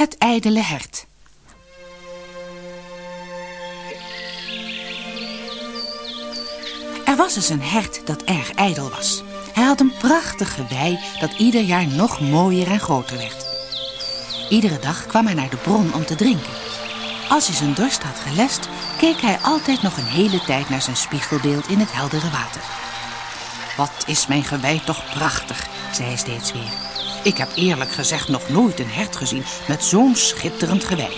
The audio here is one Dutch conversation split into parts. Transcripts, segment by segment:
Het ijdele hert. Er was eens een hert dat erg ijdel was. Hij had een prachtig gewei dat ieder jaar nog mooier en groter werd. Iedere dag kwam hij naar de bron om te drinken. Als hij zijn dorst had gelest, keek hij altijd nog een hele tijd naar zijn spiegelbeeld in het heldere water. Wat is mijn gewei toch prachtig, zei hij steeds weer. Ik heb eerlijk gezegd nog nooit een hert gezien met zo'n schitterend gewei.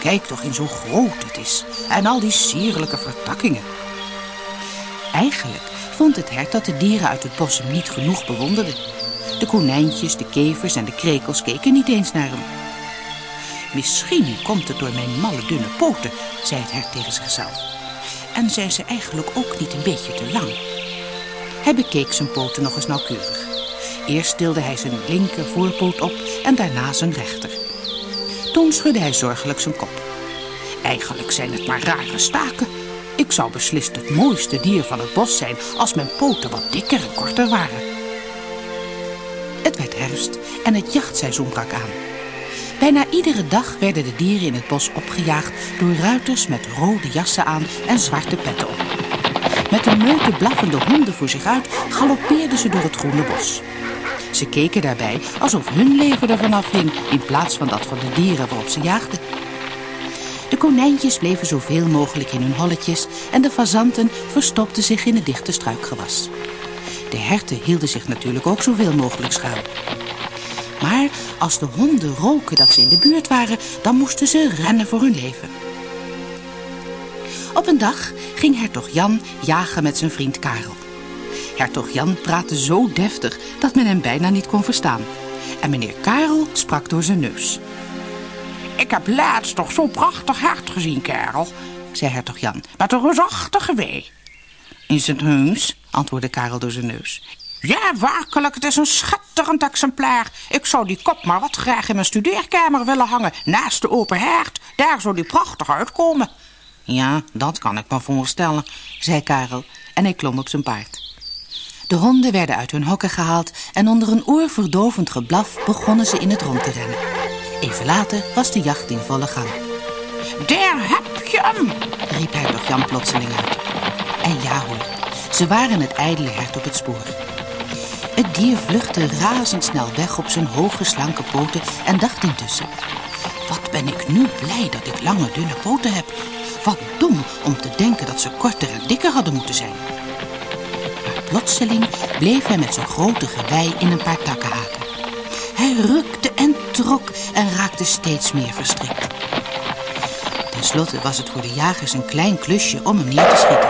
Kijk toch in zo groot het is en al die sierlijke vertakkingen. Eigenlijk vond het hert dat de dieren uit het bos hem niet genoeg bewonderden. De konijntjes, de kevers en de krekels keken niet eens naar hem. Misschien komt het door mijn malle dunne poten, zei het hert tegen zichzelf. En zijn ze eigenlijk ook niet een beetje te lang? Hij bekeek zijn poten nog eens nauwkeurig. Eerst tilde hij zijn linker voorpoot op en daarna zijn rechter. Toen schudde hij zorgelijk zijn kop. Eigenlijk zijn het maar rare staken. Ik zou beslist het mooiste dier van het bos zijn als mijn poten wat dikker en korter waren. Het werd herfst en het jachtseizoen brak aan. Bijna iedere dag werden de dieren in het bos opgejaagd door ruiters met rode jassen aan en zwarte petten op. Met de meute blaffende honden voor zich uit galoppeerden ze door het groene bos. Ze keken daarbij alsof hun leven ervan afhing in plaats van dat van de dieren waarop ze jaagden. De konijntjes bleven zoveel mogelijk in hun holletjes en de fazanten verstopten zich in het dichte struikgewas. De herten hielden zich natuurlijk ook zoveel mogelijk schuil. Maar als de honden roken dat ze in de buurt waren, dan moesten ze rennen voor hun leven. Op een dag ging hertog Jan jagen met zijn vriend Karel. Hertog Jan praatte zo deftig dat men hem bijna niet kon verstaan. En meneer Karel sprak door zijn neus. Ik heb laatst toch zo'n prachtig hert gezien, Karel, zei hertog Jan, met een reusachtige wee. Is het heus? antwoordde Karel door zijn neus. Ja, werkelijk, het is een schitterend exemplaar. Ik zou die kop maar wat graag in mijn studeerkamer willen hangen, naast de open hert. Daar zou die prachtig uitkomen. Ja, dat kan ik me voorstellen, zei Karel en hij klom op zijn paard. De honden werden uit hun hokken gehaald en onder een oorverdovend geblaf begonnen ze in het rond te rennen. Even later was de jacht in volle gang. Daar heb je hem, riep hertog Jan plotseling uit. En ja hoor, ze waren het ijdele hert op het spoor. Het dier vluchtte razendsnel weg op zijn hoge slanke poten en dacht intussen... Wat ben ik nu blij dat ik lange dunne poten heb. Wat dom om te denken dat ze korter en dikker hadden moeten zijn. Maar plotseling bleef hij met zijn grote gewei in een paar takken haken. Hij rukte en trok en raakte steeds meer verstrikt. Ten slotte was het voor de jagers een klein klusje om hem neer te schieten.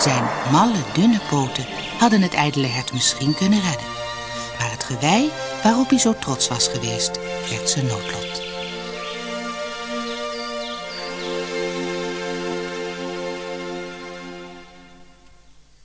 Zijn malle, dunne poten hadden het ijdele hert misschien kunnen redden. Maar het gewei waarop hij zo trots was geweest, werd zijn noodlot.